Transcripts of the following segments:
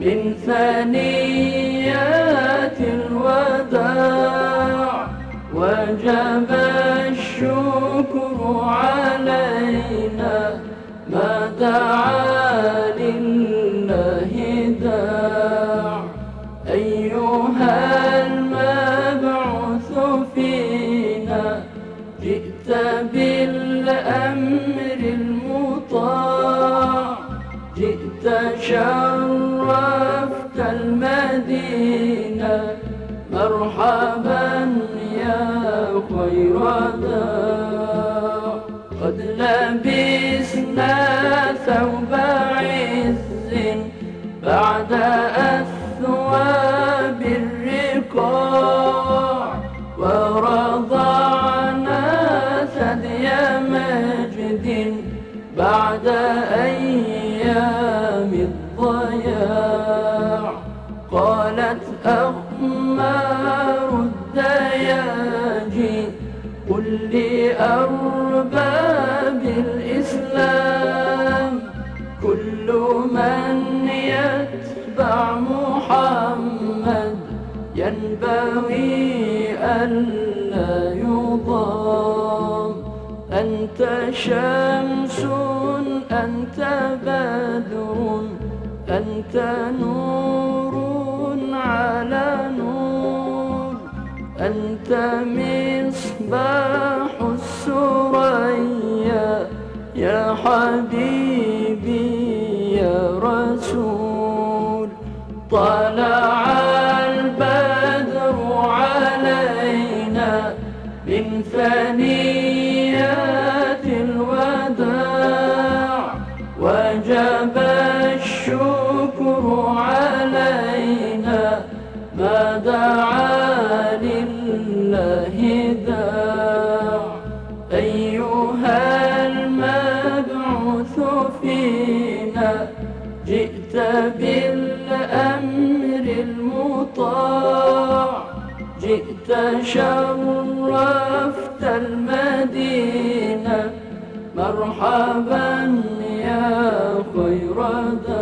من ثنيات الوداع وجب الشكر علينا ما دعا لله داع. أيها المبعوث فينا جئت بالأمر المطاع جئت شرفت مرحبا يا خير داع قد لبسنا ثوب عز بعد أثواب الرقاع ورضعنا ثدي مجد بعد أيام الدياجي قل لأرباب الإسلام. كل من يتبع محمد ينبغي ألا يضام. أنت شمس أنت بدر أنت نور على نور. أنت مصباح السريا يا حبيبي يا رسول طلع البدر علينا من ثنيات الوداع. وجب الشكر علينا ما دعا لله داع. أيها المبعوث فينا جئت بالأمر المطاع. جئت شرفت المدينة. مرحبا يا خير داع.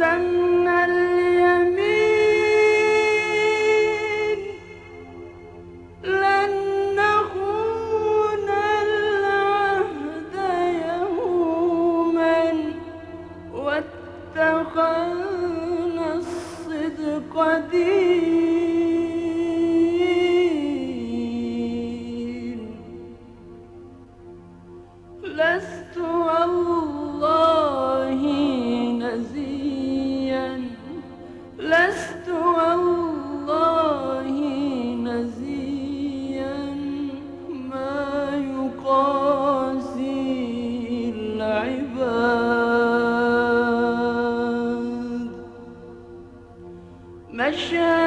أقسمنا اليمين. لن نخون العهد يوما. واتخذنا الصدق دين. لست والله العباد. مشهدا